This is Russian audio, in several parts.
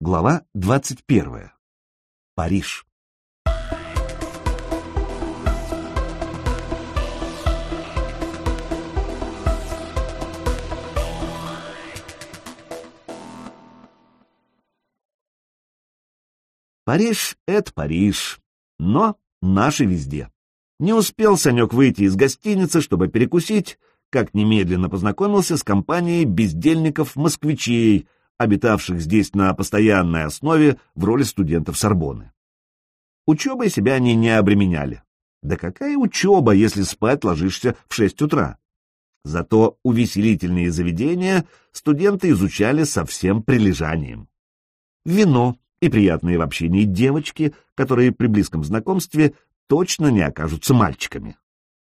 Глава 21. Париж. Париж — это Париж, но наши везде. Не успел Санек выйти из гостиницы, чтобы перекусить, как немедленно познакомился с компанией бездельников-москвичей, обитавших здесь на постоянной основе в роли студентов Сорбоны. Учебой себя они не обременяли. Да какая учеба, если спать ложишься в шесть утра? Зато увеселительные заведения студенты изучали со всем прилежанием. Вино и приятные в общении девочки, которые при близком знакомстве точно не окажутся мальчиками.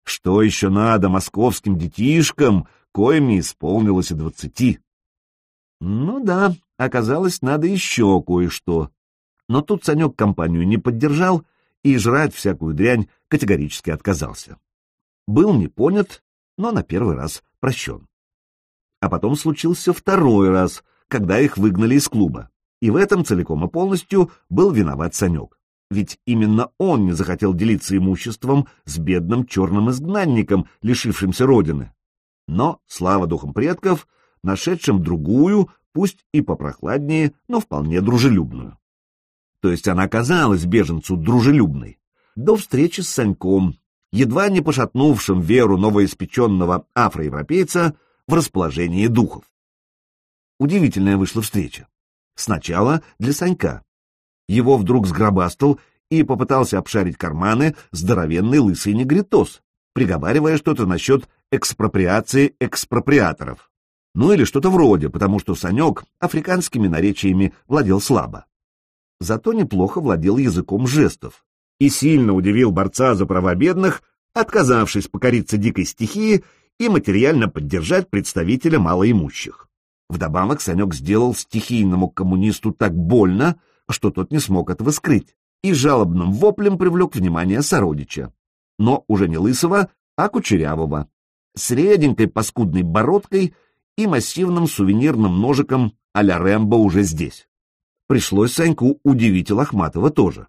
Что еще надо московским детишкам, коим не исполнилось и двадцати? Ну да, оказалось, надо еще кое-что. Но тут Санек компанию не поддержал и жрать всякую дрянь категорически отказался. Был не понят, но на первый раз прощен. А потом случился второй раз, когда их выгнали из клуба. И в этом целиком и полностью был виноват Санек. Ведь именно он не захотел делиться имуществом с бедным черным изгнанником, лишившимся родины. Но, слава духам предков, нашедшим другую, пусть и попрохладнее, но вполне дружелюбную. То есть она казалась беженцу дружелюбной. До встречи с Саньком, едва не пошатнувшим веру новоиспеченного афроевропейца в расположении духов. Удивительная вышла встреча. Сначала для Санька. Его вдруг сгробастал и попытался обшарить карманы здоровенный лысый негритос, приговаривая что-то насчет экспроприации экспроприаторов. Ну или что-то вроде, потому что Санек африканскими наречиями владел слабо. Зато неплохо владел языком жестов и сильно удивил борца за права бедных, отказавшись покориться дикой стихии и материально поддержать представителя малоимущих. Вдобавок Санек сделал стихийному коммунисту так больно, что тот не смог этого скрыть, и жалобным воплем привлек внимание сородича. Но уже не лысого, а кучерявого, с реденькой паскудной бородкой и массивным сувенирным ножиком а-ля Рэмбо уже здесь. Пришлось Саньку удивить и Лохматова тоже.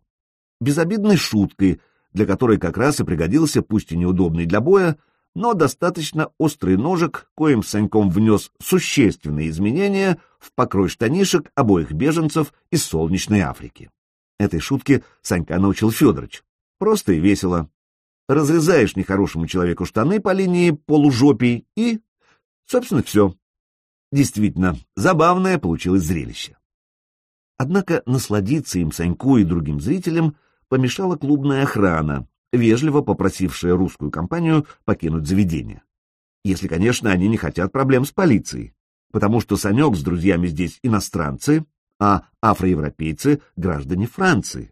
Безобидной шуткой, для которой как раз и пригодился, пусть и неудобный для боя, но достаточно острый ножик, коим Саньком внес существенные изменения в покрой штанишек обоих беженцев из солнечной Африки. Этой шутке Санька научил Федорович. Просто и весело. Разрезаешь нехорошему человеку штаны по линии полужопий и Собственно, все. Действительно, забавное получилось зрелище. Однако насладиться им Саньку и другим зрителям помешала клубная охрана, вежливо попросившая русскую компанию покинуть заведение. Если, конечно, они не хотят проблем с полицией, потому что Санек с друзьями здесь иностранцы, а афроевропейцы — граждане Франции.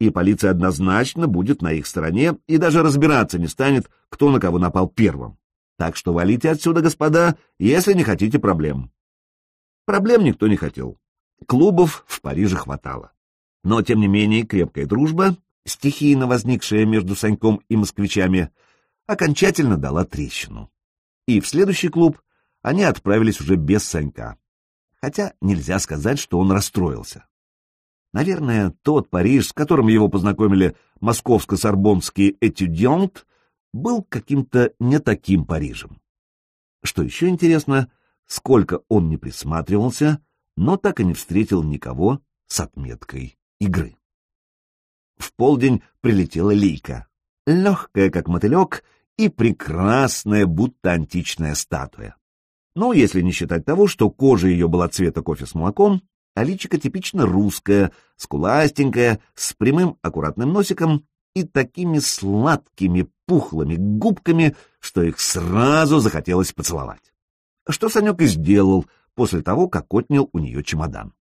И полиция однозначно будет на их стороне и даже разбираться не станет, кто на кого напал первым. Так что валите отсюда, господа, если не хотите проблем. Проблем никто не хотел. Клубов в Париже хватало. Но, тем не менее, крепкая дружба, стихийно возникшая между Саньком и москвичами, окончательно дала трещину. И в следующий клуб они отправились уже без Санька. Хотя нельзя сказать, что он расстроился. Наверное, тот Париж, с которым его познакомили московско-сорбонские этюдиант, был каким-то не таким Парижем. Что еще интересно, сколько он не присматривался, но так и не встретил никого с отметкой игры. В полдень прилетела лейка, легкая, как мотылек, и прекрасная, будто античная статуя. Ну, если не считать того, что кожа ее была цвета кофе с молоком, а личико типично русское, скуластенькое, с прямым аккуратным носиком и такими сладкими пухлыми губками, что их сразу захотелось поцеловать. Что Санек и сделал после того, как отнял у нее чемодан.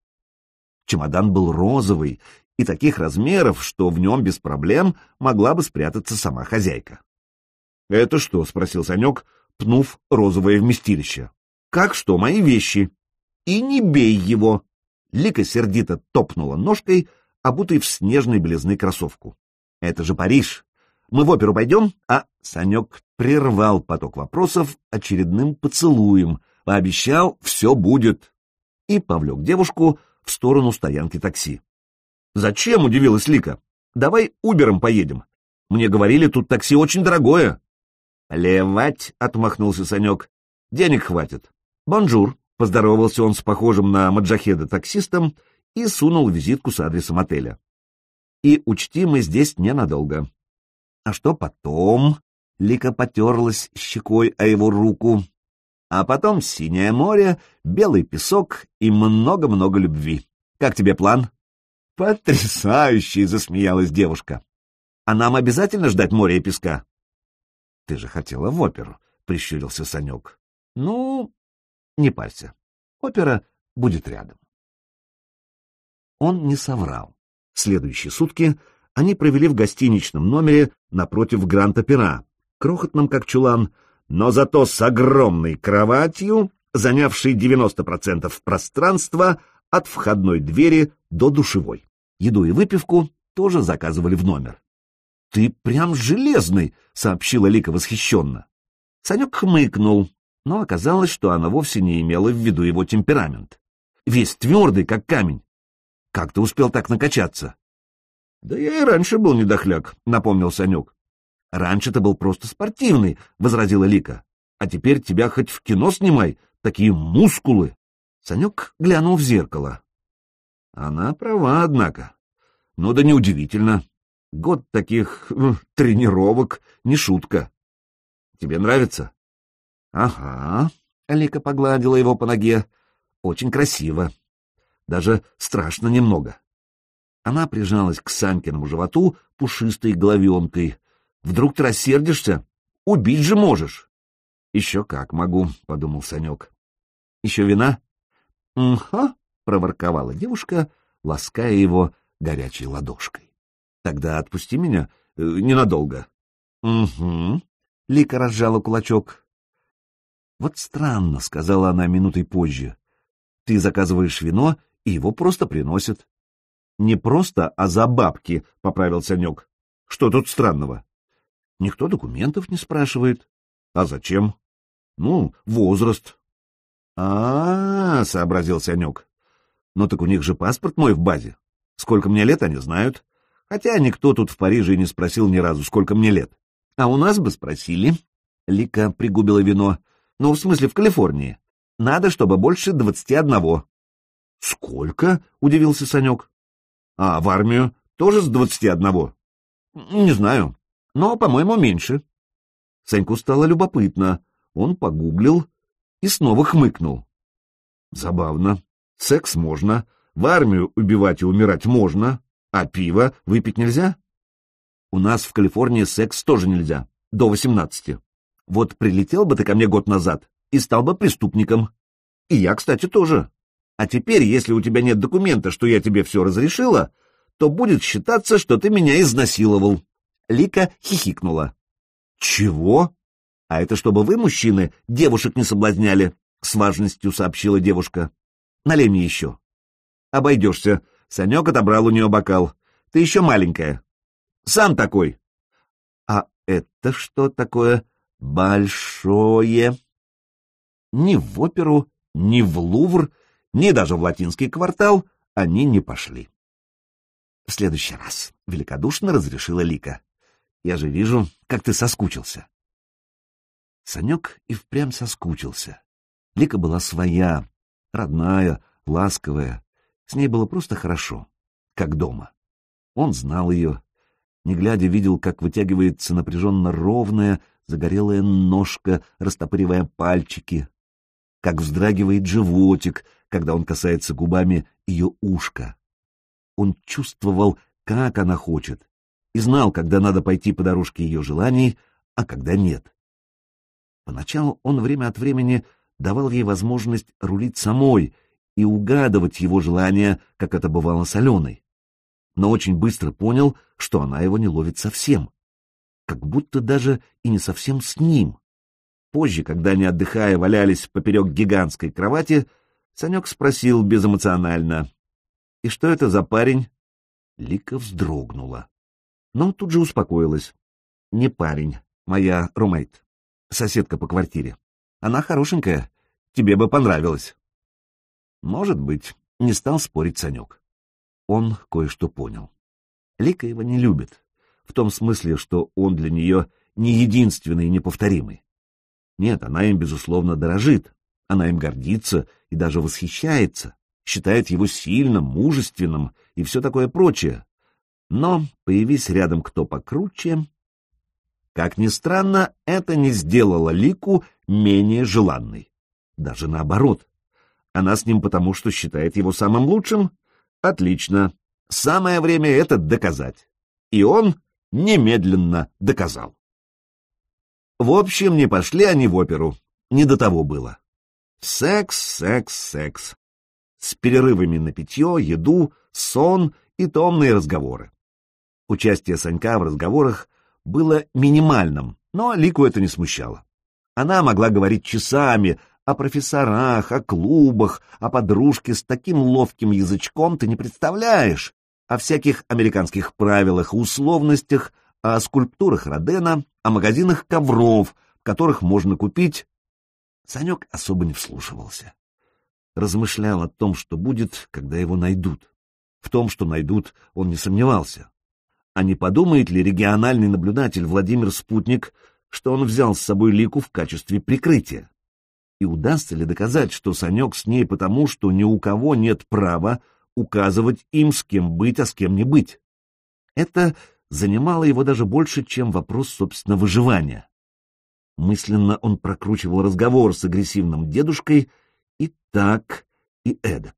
Чемодан был розовый и таких размеров, что в нем без проблем могла бы спрятаться сама хозяйка. — Это что? — спросил Санек, пнув розовое вместилище. — Как что, мои вещи? — И не бей его! Лика сердито топнула ножкой, обутой в снежной белизны кроссовку. Это же Париж. Мы в оперу пойдем? А Санек прервал поток вопросов очередным поцелуем, пообещал «все будет» и повлек девушку в сторону стоянки такси. «Зачем?» — удивилась Лика. «Давай Убером поедем. Мне говорили, тут такси очень дорогое». «Плевать!» — отмахнулся Санек. «Денег хватит». «Бонжур!» — поздоровался он с похожим на маджахеда таксистом и сунул визитку с адресом отеля. «И учти, мы здесь ненадолго». «А что потом?» — Лика потерлась щекой о его руку. «А потом синее море, белый песок и много-много любви. Как тебе план?» «Потрясающий!» — засмеялась девушка. «А нам обязательно ждать моря и песка?» «Ты же хотела в оперу», — прищурился Санек. «Ну, не парься. Опера будет рядом». Он не соврал. Следующие сутки они провели в гостиничном номере напротив Гранд-Опера, крохотном как чулан, но зато с огромной кроватью, занявшей 90% пространства от входной двери до душевой. Еду и выпивку тоже заказывали в номер. «Ты прям железный!» — сообщила Лика восхищенно. Санек хмыкнул, но оказалось, что она вовсе не имела в виду его темперамент. Весь твердый, как камень. Как ты успел так накачаться? — Да я и раньше был недохляк, — напомнил Санек. — Раньше ты был просто спортивный, — возразила Лика. — А теперь тебя хоть в кино снимай, такие мускулы. Санек глянул в зеркало. Она права, однако. Ну да неудивительно. Год таких э, тренировок — не шутка. Тебе нравится? — Ага, — Лика погладила его по ноге. — Очень красиво даже страшно немного. Она прижалась к Санькиному животу пушистой головенкой. «Вдруг ты рассердишься? Убить же можешь!» «Еще как могу», — подумал Санек. «Еще вина?» «Уха», — проворковала девушка, лаская его горячей ладошкой. «Тогда отпусти меня э, ненадолго». «Угу», — Лика разжала кулачок. «Вот странно», — сказала она минутой позже. «Ты заказываешь вино и его просто приносят. — Не просто, а за бабки, — поправил Санек. — Что тут странного? — Никто документов не спрашивает. — А зачем? — Ну, возраст. А-а-а, — сообразил Санек. — Ну так у них же паспорт мой в базе. Сколько мне лет, они знают. Хотя никто тут в Париже и не спросил ни разу, сколько мне лет. А у нас бы спросили. Лика пригубила вино. Ну, в смысле, в Калифорнии. Надо, чтобы больше двадцати одного. «Сколько?» — удивился Санек. «А в армию тоже с двадцати одного?» «Не знаю, но, по-моему, меньше». Саньку стало любопытно. Он погуглил и снова хмыкнул. «Забавно. Секс можно, в армию убивать и умирать можно, а пиво выпить нельзя?» «У нас в Калифорнии секс тоже нельзя, до восемнадцати. Вот прилетел бы ты ко мне год назад и стал бы преступником. И я, кстати, тоже. А теперь, если у тебя нет документа, что я тебе все разрешила, то будет считаться, что ты меня изнасиловал. Лика хихикнула. Чего? А это чтобы вы, мужчины, девушек не соблазняли, с важностью сообщила девушка. Налей мне еще. Обойдешься. Санек отобрал у нее бокал. Ты еще маленькая. Сам такой. А это что такое большое? Ни в оперу, ни в Лувр ни даже в латинский квартал они не пошли. — В следующий раз, — великодушно разрешила Лика. — Я же вижу, как ты соскучился. Санек и впрямь соскучился. Лика была своя, родная, ласковая. С ней было просто хорошо, как дома. Он знал ее. Не глядя, видел, как вытягивается напряженно ровная, загорелая ножка, растопыривая пальчики, как вздрагивает животик, когда он касается губами ее ушка. Он чувствовал, как она хочет, и знал, когда надо пойти по дорожке ее желаний, а когда нет. Поначалу он время от времени давал ей возможность рулить самой и угадывать его желания, как это бывало с Аленой. Но очень быстро понял, что она его не ловит совсем, как будто даже и не совсем с ним. Позже, когда они, отдыхая, валялись поперек гигантской кровати, Санек спросил безэмоционально. — И что это за парень? Лика вздрогнула. Но тут же успокоилась. — Не парень, моя румейт, соседка по квартире. Она хорошенькая, тебе бы понравилось. — Может быть, — Не стал спорить Санек. Он кое-что понял. Лика его не любит, в том смысле, что он для нее не единственный и неповторимый. Нет, она им, безусловно, дорожит, она им гордится и даже восхищается, считает его сильным, мужественным и все такое прочее. Но, появись рядом кто покруче... Как ни странно, это не сделало Лику менее желанной. Даже наоборот. Она с ним потому, что считает его самым лучшим? Отлично. Самое время это доказать. И он немедленно доказал. В общем, не пошли они в оперу. Не до того было. Секс, секс, секс. С перерывами на питье, еду, сон и томные разговоры. Участие Санька в разговорах было минимальным, но Лику это не смущало. Она могла говорить часами о профессорах, о клубах, о подружке с таким ловким язычком ты не представляешь, о всяких американских правилах условностях, о скульптурах Родена, о магазинах ковров, в которых можно купить... Санек особо не вслушивался. Размышлял о том, что будет, когда его найдут. В том, что найдут, он не сомневался. А не подумает ли региональный наблюдатель Владимир Спутник, что он взял с собой Лику в качестве прикрытия? И удастся ли доказать, что Санек с ней потому, что ни у кого нет права указывать им, с кем быть, а с кем не быть? Это занимало его даже больше, чем вопрос, собственно, выживания. Мысленно он прокручивал разговор с агрессивным дедушкой и так, и эдак.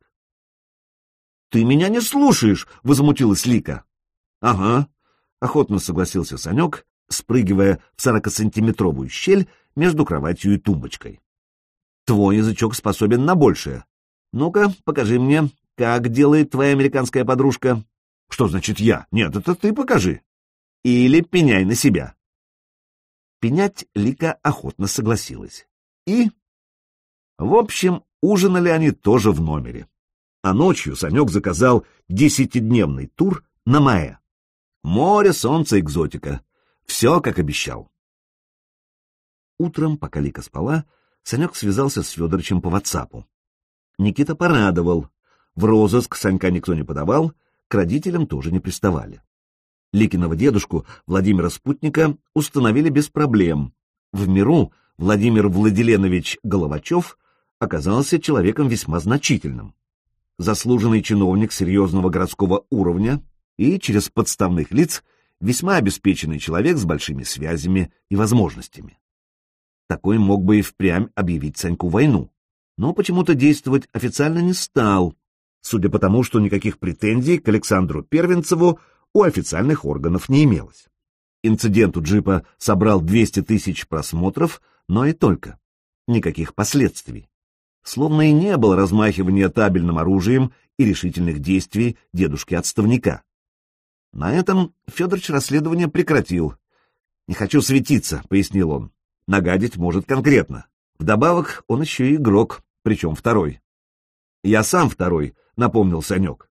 — Ты меня не слушаешь! — возмутилась Лика. — Ага, — охотно согласился Санек, спрыгивая в сорокасантиметровую щель между кроватью и тумбочкой. — Твой язычок способен на большее. Ну-ка, покажи мне, как делает твоя американская подружка. Что значит я? Нет, это ты покажи. Или пеняй на себя. Пенять Лика охотно согласилась. И... В общем, ужинали они тоже в номере. А ночью Санек заказал десятидневный тур на Маэ. Море, солнце, экзотика. Все, как обещал. Утром, пока Лика спала, Санек связался с Федорычем по ватсапу. Никита порадовал. В розыск Санька никто не подавал, к родителям тоже не приставали. Ликиного дедушку Владимира Спутника установили без проблем. В миру Владимир Владиленович Головачев оказался человеком весьма значительным. Заслуженный чиновник серьезного городского уровня и через подставных лиц весьма обеспеченный человек с большими связями и возможностями. Такой мог бы и впрямь объявить Саньку войну, но почему-то действовать официально не стал, судя по тому, что никаких претензий к Александру Первенцеву у официальных органов не имелось. Инцидент у джипа собрал 200 тысяч просмотров, но и только. Никаких последствий. Словно и не было размахивания табельным оружием и решительных действий дедушки-отставника. На этом Федорович расследование прекратил. «Не хочу светиться», — пояснил он. «Нагадить может конкретно. Вдобавок он еще и игрок, причем второй». «Я сам второй», — напомнил Санек.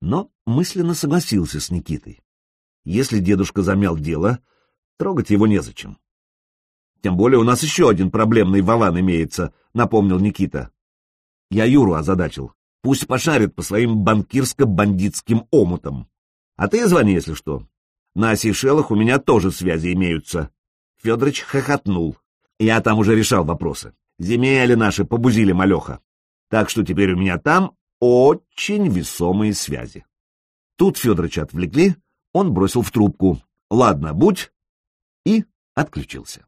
Но мысленно согласился с Никитой. Если дедушка замял дело, трогать его незачем. Тем более у нас еще один проблемный валан имеется, — напомнил Никита. Я Юру озадачил. Пусть пошарит по своим банкирско-бандитским омутам. А ты звони, если что. На Сейшелах у меня тоже связи имеются. Федорович хохотнул. Я там уже решал вопросы. Земели наши побузили малеха. Так что теперь у меня там очень весомые связи. Тут Федоровича отвлекли, он бросил в трубку «Ладно, будь» и отключился.